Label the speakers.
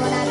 Speaker 1: Monata.